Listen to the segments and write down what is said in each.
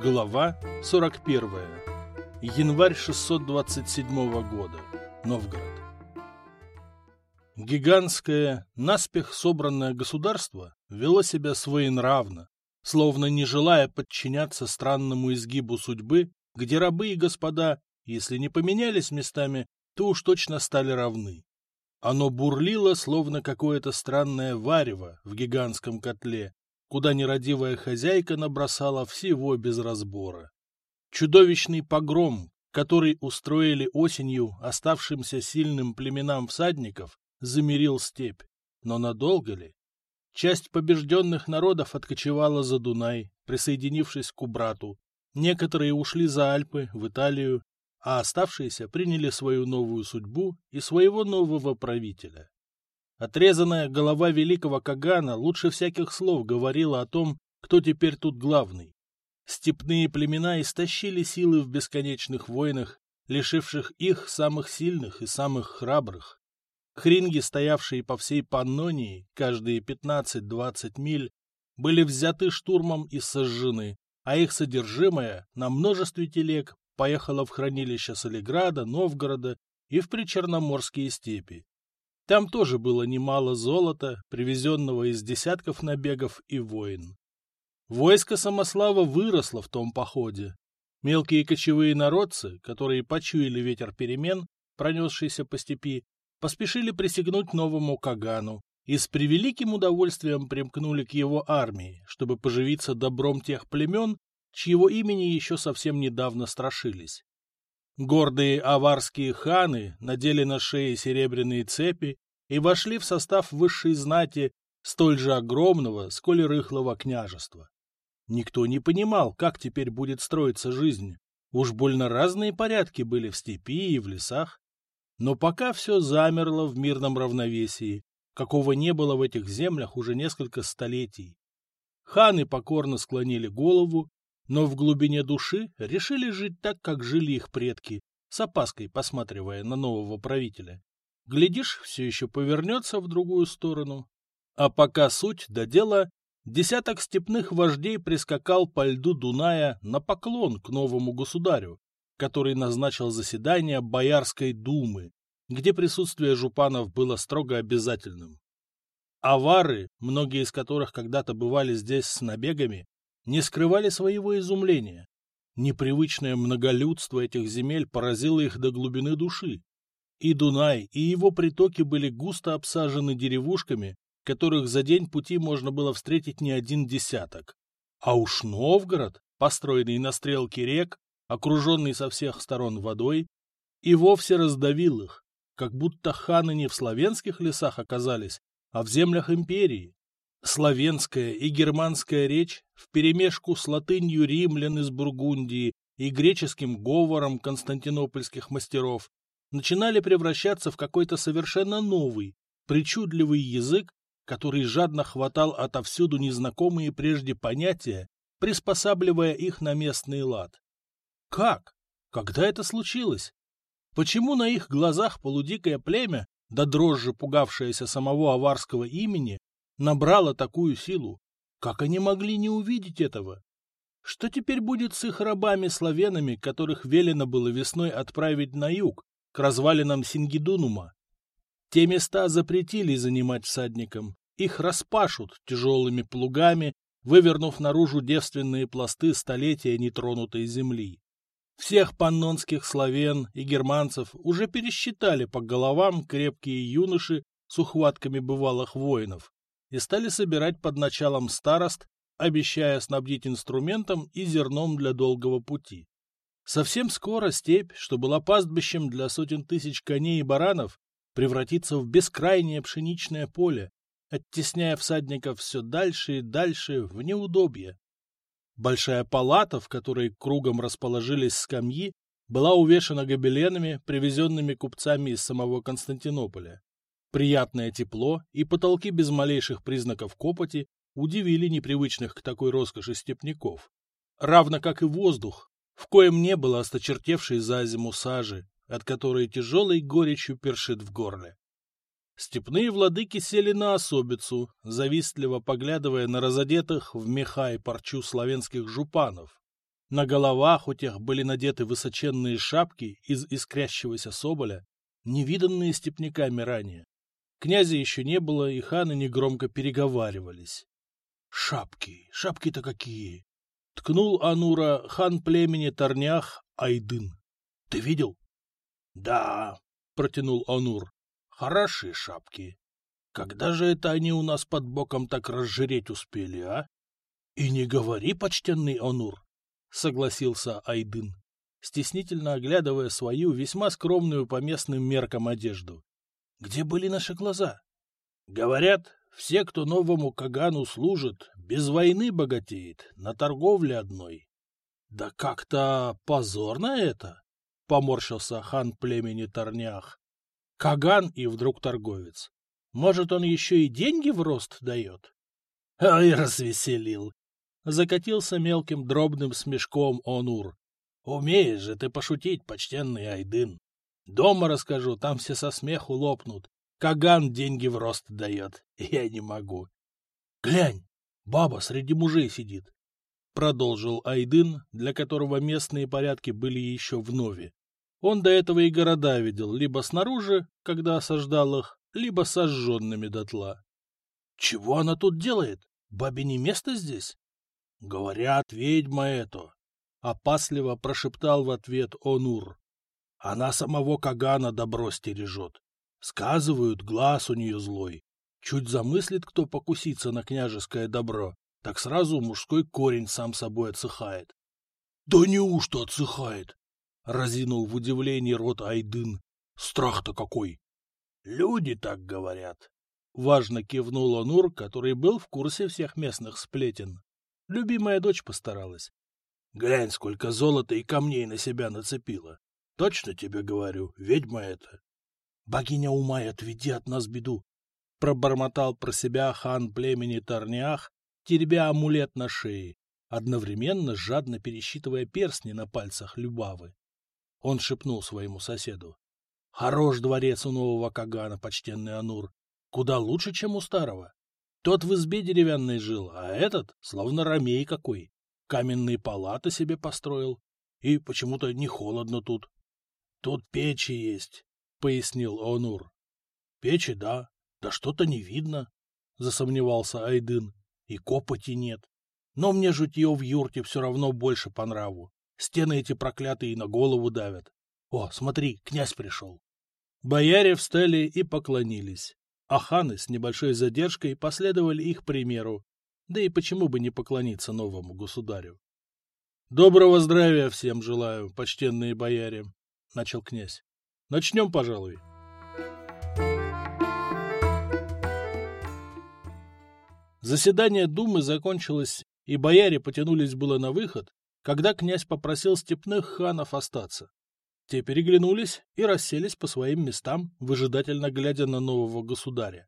Глава 41. Январь 627 года. Новгород. Гигантское, наспех собранное государство вело себя своенравно, словно не желая подчиняться странному изгибу судьбы, где рабы и господа, если не поменялись местами, то уж точно стали равны. Оно бурлило, словно какое-то странное варево в гигантском котле, куда нерадивая хозяйка набросала всего без разбора. Чудовищный погром, который устроили осенью оставшимся сильным племенам всадников, замерил степь. Но надолго ли? Часть побежденных народов откочевала за Дунай, присоединившись к брату. Некоторые ушли за Альпы, в Италию, а оставшиеся приняли свою новую судьбу и своего нового правителя. Отрезанная голова великого Кагана лучше всяких слов говорила о том, кто теперь тут главный. Степные племена истощили силы в бесконечных войнах, лишивших их самых сильных и самых храбрых. Хринги, стоявшие по всей Паннонии, каждые 15-20 миль, были взяты штурмом и сожжены, а их содержимое на множестве телег поехало в хранилища Солиграда, Новгорода и в причерноморские степи. Там тоже было немало золота, привезенного из десятков набегов и войн. Войско Самослава выросло в том походе. Мелкие кочевые народцы, которые почуяли ветер перемен, пронесшийся по степи, поспешили присягнуть новому Кагану и с превеликим удовольствием примкнули к его армии, чтобы поживиться добром тех племен, чьего имени еще совсем недавно страшились. Гордые аварские ханы надели на шеи серебряные цепи и вошли в состав высшей знати столь же огромного, сколь и рыхлого княжества. Никто не понимал, как теперь будет строиться жизнь. Уж больно разные порядки были в степи и в лесах. Но пока все замерло в мирном равновесии, какого не было в этих землях уже несколько столетий. Ханы покорно склонили голову но в глубине души решили жить так, как жили их предки, с опаской посматривая на нового правителя. Глядишь, все еще повернется в другую сторону. А пока суть до дела, десяток степных вождей прискакал по льду Дуная на поклон к новому государю, который назначил заседание Боярской думы, где присутствие жупанов было строго обязательным. Авары, многие из которых когда-то бывали здесь с набегами, не скрывали своего изумления. Непривычное многолюдство этих земель поразило их до глубины души. И Дунай, и его притоки были густо обсажены деревушками, которых за день пути можно было встретить не один десяток. А уж Новгород, построенный на стрелке рек, окруженный со всех сторон водой, и вовсе раздавил их, как будто ханы не в славянских лесах оказались, а в землях империи. Славянская и германская речь вперемешку с латынью римлян из Бургундии и греческим говором константинопольских мастеров начинали превращаться в какой-то совершенно новый, причудливый язык, который жадно хватал отовсюду незнакомые прежде понятия, приспосабливая их на местный лад. Как? Когда это случилось? Почему на их глазах полудикое племя, да дрожжи пугавшееся самого аварского имени, набрала такую силу? Как они могли не увидеть этого? Что теперь будет с их рабами-славянами, которых велено было весной отправить на юг, к развалинам Сингидунума? Те места запретили занимать всадникам. Их распашут тяжелыми плугами, вывернув наружу девственные пласты столетия нетронутой земли. Всех паннонских славян и германцев уже пересчитали по головам крепкие юноши с ухватками бывалых воинов и стали собирать под началом старост, обещая снабдить инструментом и зерном для долгого пути. Совсем скоро степь, что была пастбищем для сотен тысяч коней и баранов, превратится в бескрайнее пшеничное поле, оттесняя всадников все дальше и дальше в неудобье. Большая палата, в которой кругом расположились скамьи, была увешана гобеленами, привезенными купцами из самого Константинополя. Приятное тепло и потолки без малейших признаков копоти удивили непривычных к такой роскоши степняков. Равно как и воздух, в коем не было осточертевшей за зиму сажи, от которой тяжелой горечью першит в горле. Степные владыки сели на особицу, завистливо поглядывая на разодетых в меха и парчу славянских жупанов. На головах у тех были надеты высоченные шапки из искрящегося соболя, невиданные степняками ранее. Князя еще не было, и ханы негромко переговаривались. — Шапки, шапки-то какие! — ткнул Анура хан племени Торнях Айдын. — Ты видел? — Да, — протянул Анур. — Хорошие шапки. Когда же это они у нас под боком так разжиреть успели, а? — И не говори, почтенный Анур, — согласился Айдын, стеснительно оглядывая свою весьма скромную по местным меркам одежду. — Где были наши глаза? — Говорят, все, кто новому Кагану служит, без войны богатеет, на торговле одной. — Да как-то позорно это, — поморщился хан племени Торнях. — Каган и вдруг торговец. Может, он еще и деньги в рост дает? — Ай, развеселил! Закатился мелким дробным смешком Онур. Умеешь же ты пошутить, почтенный Айдын. Дома расскажу, там все со смеху лопнут. Каган деньги в рост дает. Я не могу. Глянь, баба среди мужей сидит. Продолжил Айдын, для которого местные порядки были еще в нове. Он до этого и города видел, либо снаружи, когда осаждал их, либо сожженными дотла. — Чего она тут делает? Бабе не место здесь? — Говорят, ведьма это, — опасливо прошептал в ответ Онур. — Она самого Кагана добро стережет. Сказывают, глаз у нее злой. Чуть замыслит кто покуситься на княжеское добро, так сразу мужской корень сам собой отсыхает. — Да неужто отсыхает? — разинул в удивлении рот Айдын. — Страх-то какой! — Люди так говорят. Важно кивнул Онур, который был в курсе всех местных сплетен. Любимая дочь постаралась. Глянь, сколько золота и камней на себя нацепила. Точно тебе говорю, ведьма это. Богиня ума, отведи от нас беду. Пробормотал про себя хан племени Торниах, теребя амулет на шее, одновременно жадно пересчитывая перстни на пальцах Любавы. Он шепнул своему соседу. — Хорош дворец у нового Кагана, почтенный Анур. Куда лучше, чем у старого. Тот в избе деревянной жил, а этот словно ромей какой. Каменные палаты себе построил. И почему-то не холодно тут. — Тут печи есть, — пояснил Онур. — Печи, да. Да что-то не видно, — засомневался Айдын. И копоти нет. Но мне жутье в юрте все равно больше по нраву. Стены эти проклятые на голову давят. О, смотри, князь пришел. Бояре встали и поклонились а ханы с небольшой задержкой последовали их примеру, да и почему бы не поклониться новому государю. — Доброго здравия всем желаю, почтенные бояре, — начал князь. — Начнем, пожалуй. Заседание думы закончилось, и бояре потянулись было на выход, когда князь попросил степных ханов остаться. Те переглянулись и расселись по своим местам, выжидательно глядя на нового государя.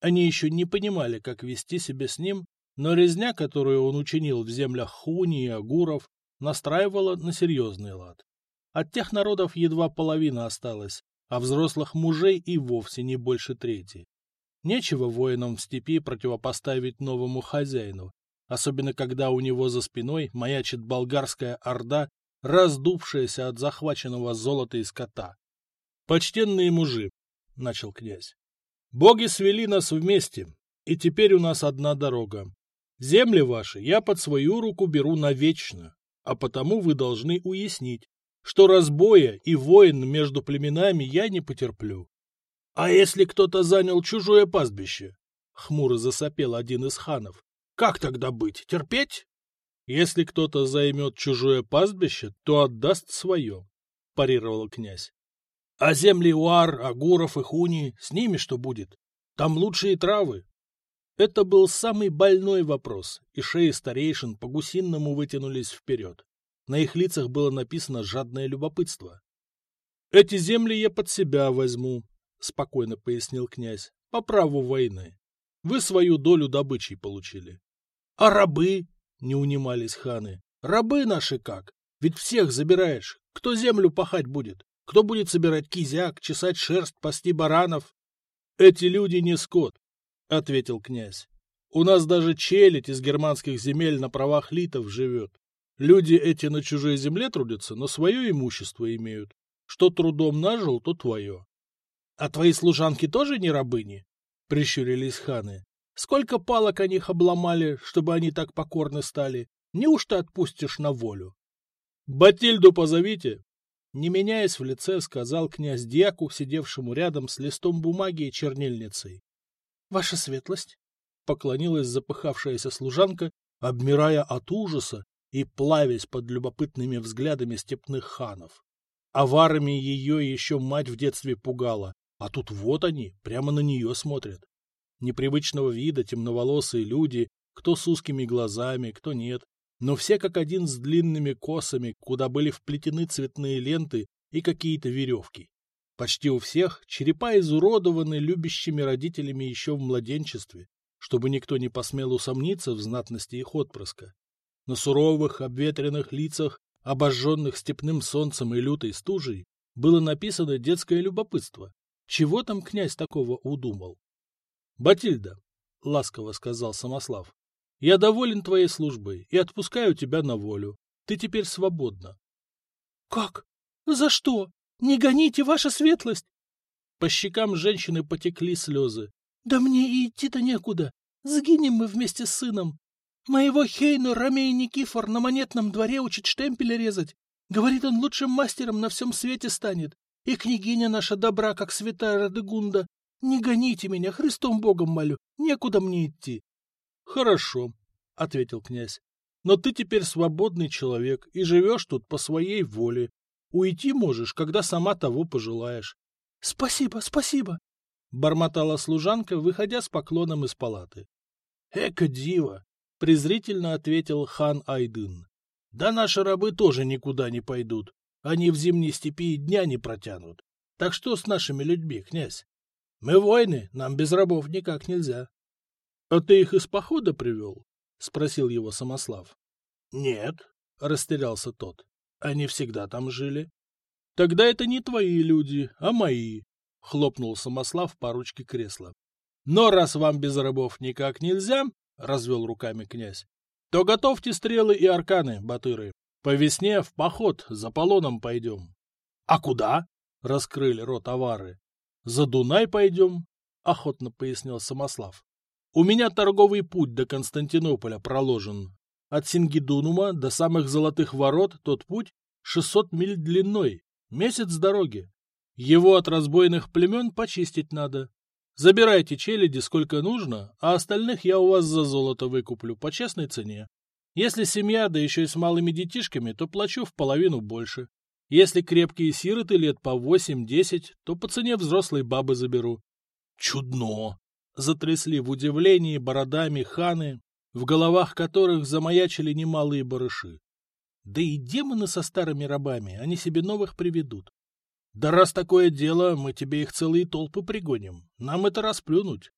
Они еще не понимали, как вести себя с ним, но резня, которую он учинил в землях Хуни и Агуров, настраивала на серьезный лад. От тех народов едва половина осталась, а взрослых мужей и вовсе не больше трети. Нечего воинам в степи противопоставить новому хозяину, особенно когда у него за спиной маячит болгарская орда раздувшаяся от захваченного золота и скота. «Почтенные мужи», — начал князь, — «боги свели нас вместе, и теперь у нас одна дорога. Земли ваши я под свою руку беру навечно, а потому вы должны уяснить, что разбоя и войн между племенами я не потерплю. — А если кто-то занял чужое пастбище? — хмуро засопел один из ханов. — Как тогда быть? Терпеть? Если кто-то займет чужое пастбище, то отдаст свое, — парировал князь. — А земли Уар, Агуров и Хуни, с ними что будет? Там лучшие травы. Это был самый больной вопрос, и шеи старейшин по-гусинному вытянулись вперед. На их лицах было написано жадное любопытство. — Эти земли я под себя возьму, — спокойно пояснил князь, — по праву войны. Вы свою долю добычи получили. — А рабы? не унимались ханы. Рабы наши как? Ведь всех забираешь. Кто землю пахать будет? Кто будет собирать кизяк, чесать шерсть, пасти баранов? Эти люди не скот, — ответил князь. У нас даже челядь из германских земель на правах литов живет. Люди эти на чужой земле трудятся, но свое имущество имеют. Что трудом нажил, то твое. — А твои служанки тоже не рабыни? — прищурились ханы. — Сколько палок они их обломали, чтобы они так покорны стали? Неужто отпустишь на волю? — Батильду позовите! Не меняясь в лице, сказал князь Дьяку, сидевшему рядом с листом бумаги и чернильницей. — Ваша светлость! — поклонилась запыхавшаяся служанка, обмирая от ужаса и плавясь под любопытными взглядами степных ханов. Аварами ее еще мать в детстве пугала, а тут вот они, прямо на нее смотрят. Непривычного вида темноволосые люди, кто с узкими глазами, кто нет, но все как один с длинными косами, куда были вплетены цветные ленты и какие-то веревки. Почти у всех черепа изуродованы любящими родителями еще в младенчестве, чтобы никто не посмел усомниться в знатности их отпрыска. На суровых, обветренных лицах, обожженных степным солнцем и лютой стужей, было написано детское любопытство. Чего там князь такого удумал? — Батильда, — ласково сказал Самослав, — я доволен твоей службой и отпускаю тебя на волю. Ты теперь свободна. — Как? За что? Не гоните, ваша светлость! По щекам женщины потекли слезы. — Да мне и идти-то некуда. Сгинем мы вместе с сыном. Моего Хейну Ромей Никифор на монетном дворе учит штемпели резать. Говорит, он лучшим мастером на всем свете станет. И княгиня наша добра, как святая Радегунда. Не гоните меня, Христом Богом молю, некуда мне идти. — Хорошо, — ответил князь. — Но ты теперь свободный человек и живешь тут по своей воле. Уйти можешь, когда сама того пожелаешь. — Спасибо, спасибо, — бормотала служанка, выходя с поклоном из палаты. — Эка дива! — презрительно ответил хан Айдын. — Да наши рабы тоже никуда не пойдут. Они в зимней степи дня не протянут. Так что с нашими людьми, князь? Мы воины, нам без рабов никак нельзя. — А ты их из похода привел? — спросил его Самослав. — Нет, — растерялся тот. — Они всегда там жили. — Тогда это не твои люди, а мои, — хлопнул Самослав по ручке кресла. — Но раз вам без рабов никак нельзя, — развел руками князь, — то готовьте стрелы и арканы, батыры. По весне в поход за полоном пойдем. — А куда? — раскрыли рот авары. — За Дунай пойдем, — охотно пояснил Самослав. — У меня торговый путь до Константинополя проложен. От Сингидунума до самых Золотых Ворот тот путь 600 миль длиной, месяц дороги. Его от разбойных племен почистить надо. Забирайте челяди сколько нужно, а остальных я у вас за золото выкуплю по честной цене. Если семья, да еще и с малыми детишками, то плачу в половину больше. Если крепкие сироты лет по восемь-десять, то по цене взрослой бабы заберу. Чудно! Затрясли в удивлении бородами ханы, в головах которых замаячили немалые барыши. Да и демоны со старыми рабами, они себе новых приведут. Да раз такое дело, мы тебе их целые толпы пригоним. Нам это расплюнуть.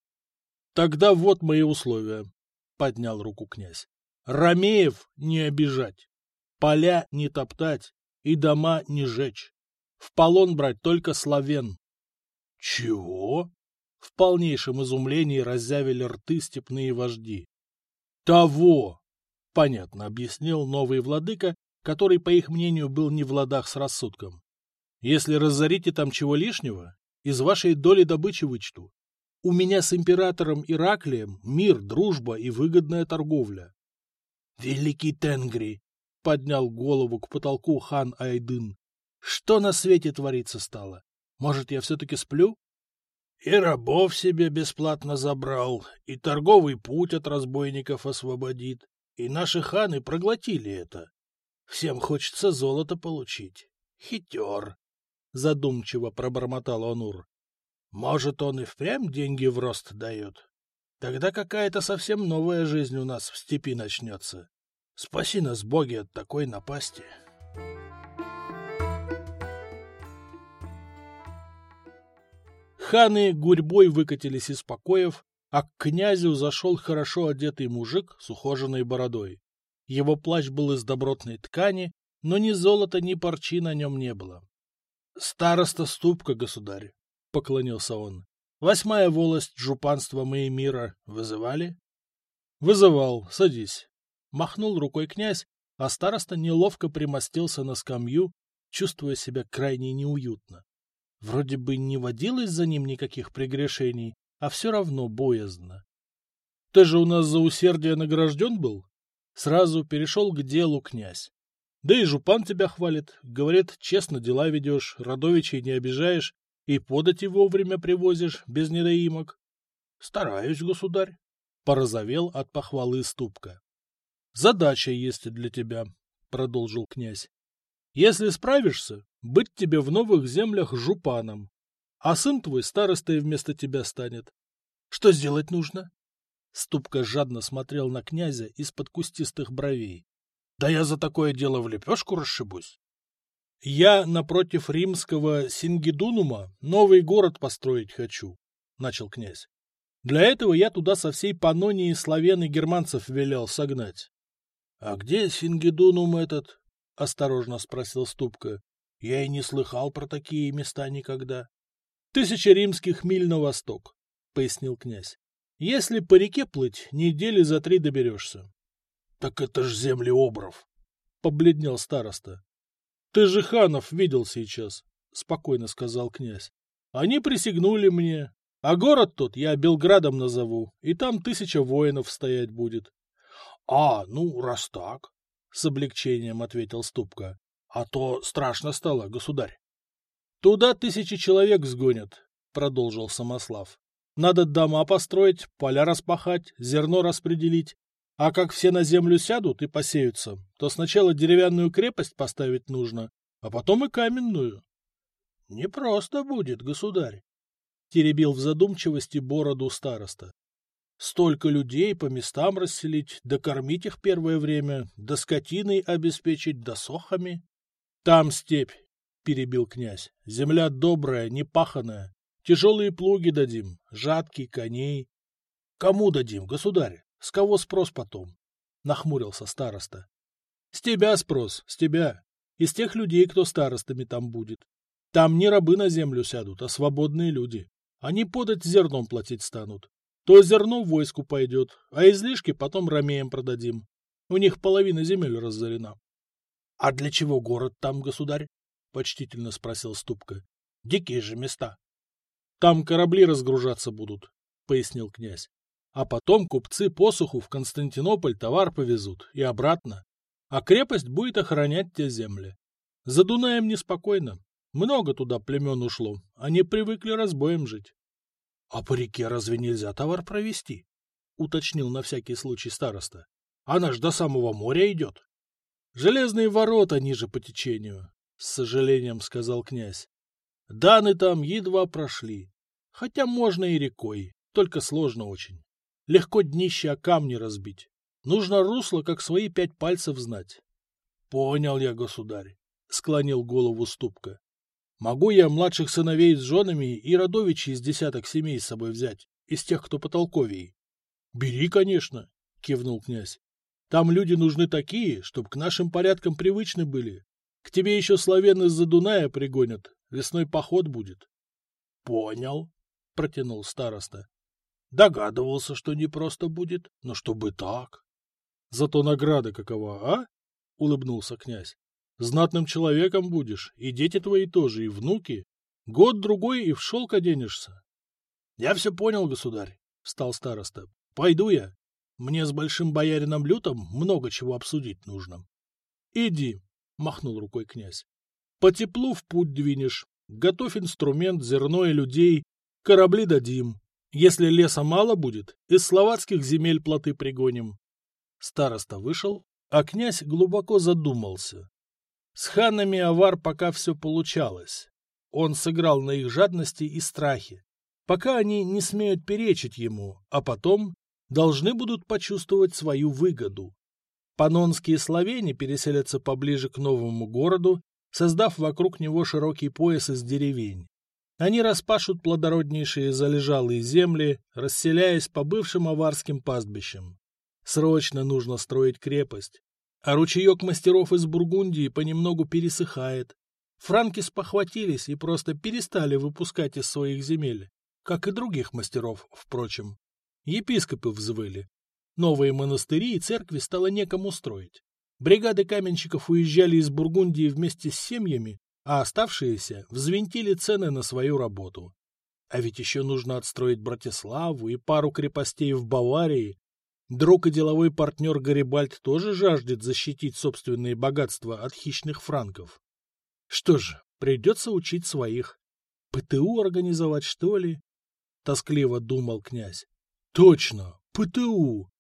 Тогда вот мои условия, — поднял руку князь. Ромеев не обижать, поля не топтать и дома не жечь. В полон брать только славен. — Чего? — в полнейшем изумлении раззявили рты степные вожди. — Того! — понятно объяснил новый владыка, который, по их мнению, был не в ладах с рассудком. — Если разорите там чего лишнего, из вашей доли добычи вычту. У меня с императором Ираклием мир, дружба и выгодная торговля. «Великий Тенгри!» — поднял голову к потолку хан Айдын. «Что на свете твориться стало? Может, я все-таки сплю?» «И рабов себе бесплатно забрал, и торговый путь от разбойников освободит, и наши ханы проглотили это. Всем хочется золото получить. Хитер!» — задумчиво пробормотал Онур. «Может, он и впрямь деньги в рост дает?» Тогда какая-то совсем новая жизнь у нас в степи начнется. Спаси нас, боги, от такой напасти. Ханы гурьбой выкатились из покоев, а к князю зашел хорошо одетый мужик с ухоженной бородой. Его плащ был из добротной ткани, но ни золота, ни парчи на нем не было. — Староста ступка, государь, — поклонился он. Восьмая волость жупанства Моемира вызывали? Вызывал, садись. Махнул рукой князь а староста неловко примостился на скамью, чувствуя себя крайне неуютно. Вроде бы не водилось за ним никаких прегрешений, а все равно боязно. — Ты же у нас за усердие награжден был? Сразу перешел к делу князь. Да и жупан тебя хвалит, говорит, честно дела ведешь, родовичей не обижаешь и подать его вовремя привозишь, без недоимок. — Стараюсь, государь. Порозовел от похвалы ступка. — Задача есть для тебя, — продолжил князь. — Если справишься, быть тебе в новых землях жупаном, а сын твой старостой вместо тебя станет. Что сделать нужно? Ступка жадно смотрел на князя из-под кустистых бровей. — Да я за такое дело в лепешку расшибусь. — Я напротив римского Сингидунума новый город построить хочу, — начал князь. Для этого я туда со всей Панонии славян и германцев велел согнать. — А где Сингидунум этот? — осторожно спросил Ступка. — Я и не слыхал про такие места никогда. — Тысяча римских миль на восток, — пояснил князь. — Если по реке плыть, недели за три доберешься. — Так это ж земли обров, — побледнел староста. — Ты же ханов видел сейчас, — спокойно сказал князь. — Они присягнули мне, а город тот я Белградом назову, и там тысяча воинов стоять будет. — А, ну, раз так, — с облегчением ответил Ступка. — А то страшно стало, государь. — Туда тысячи человек сгонят, — продолжил Самослав. — Надо дома построить, поля распахать, зерно распределить. А как все на землю сядут и посеются, то сначала деревянную крепость поставить нужно, а потом и каменную. — Непросто будет, государь, теребил в задумчивости бороду староста. Столько людей по местам расселить, да кормить их первое время, да скотиной обеспечить, да сохами. Там степь, — перебил князь, — земля добрая, непаханая. Тяжелые плуги дадим, жатки, коней. — Кому дадим, государь? С кого спрос потом? — нахмурился староста. — С тебя спрос, с тебя. Из тех людей, кто старостами там будет. Там не рабы на землю сядут, а свободные люди. Они подать зерном платить станут. То зерно в войску пойдет, а излишки потом ромеям продадим. У них половина земель разорена. — А для чего город там, государь? — почтительно спросил Ступка. — Дикие же места. — Там корабли разгружаться будут, — пояснил князь. А потом купцы посуху в Константинополь товар повезут и обратно. А крепость будет охранять те земли. За Дунаем неспокойно. Много туда племен ушло, они привыкли разбоем жить. — А по реке разве нельзя товар провести? — уточнил на всякий случай староста. — Она ж до самого моря идет. — Железные ворота ниже по течению, — с сожалением сказал князь. — Даны там едва прошли. Хотя можно и рекой, только сложно очень. Легко днище о камни разбить. Нужно русло, как свои пять пальцев знать. — Понял я, государь, — склонил голову Ступка. Могу я младших сыновей с женами и родовичей из десяток семей с собой взять, из тех, кто потолковей? — Бери, конечно, — кивнул князь. — Там люди нужны такие, чтоб к нашим порядкам привычны были. К тебе еще славян из-за Дуная пригонят, весной поход будет. — Понял, — протянул староста. — Догадывался, что не просто будет, но чтобы так. — Зато награда какова, а? — улыбнулся князь. Знатным человеком будешь, и дети твои тоже, и внуки. Год-другой и в шелк оденешься. — Я все понял, государь, — встал староста. — Пойду я. Мне с большим боярином Лютом много чего обсудить нужно. — Иди, — махнул рукой князь. — По теплу в путь двинешь. Готовь инструмент, зерно и людей. Корабли дадим. Если леса мало будет, из словацких земель плоты пригоним. Староста вышел, а князь глубоко задумался. С ханами Авар пока все получалось. Он сыграл на их жадности и страхе. Пока они не смеют перечить ему, а потом должны будут почувствовать свою выгоду. Панонские словени переселятся поближе к новому городу, создав вокруг него широкий пояс из деревень. Они распашут плодороднейшие залежалые земли, расселяясь по бывшим аварским пастбищам. Срочно нужно строить крепость, а ручеек мастеров из Бургундии понемногу пересыхает. Франки спохватились и просто перестали выпускать из своих земель, как и других мастеров, впрочем. Епископы взвыли. Новые монастыри и церкви стало некому строить. Бригады каменщиков уезжали из Бургундии вместе с семьями, а оставшиеся взвинтили цены на свою работу. А ведь еще нужно отстроить Братиславу и пару крепостей в Баварии. Друг и деловой партнер Гарибальд тоже жаждет защитить собственные богатства от хищных франков. Что же, придется учить своих. ПТУ организовать, что ли? Тоскливо думал князь. Точно, ПТУ!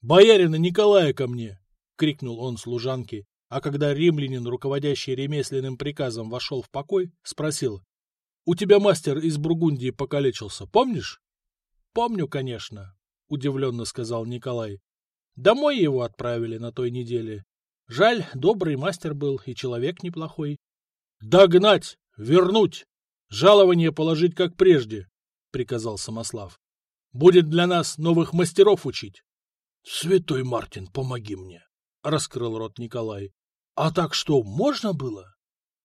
Боярина Николая ко мне! — крикнул он служанке, а когда римлянин, руководящий ремесленным приказом, вошел в покой, спросил. — У тебя мастер из Бургундии покалечился, помнишь? — Помню, конечно, — удивленно сказал Николай. — Домой его отправили на той неделе. Жаль, добрый мастер был и человек неплохой. — Догнать! Вернуть! Жалование положить, как прежде, — приказал Самослав. — Будет для нас новых мастеров учить. — Святой Мартин, помоги мне! — раскрыл рот Николай. — А так что, можно было?